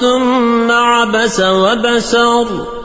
ثم عبس وبسر.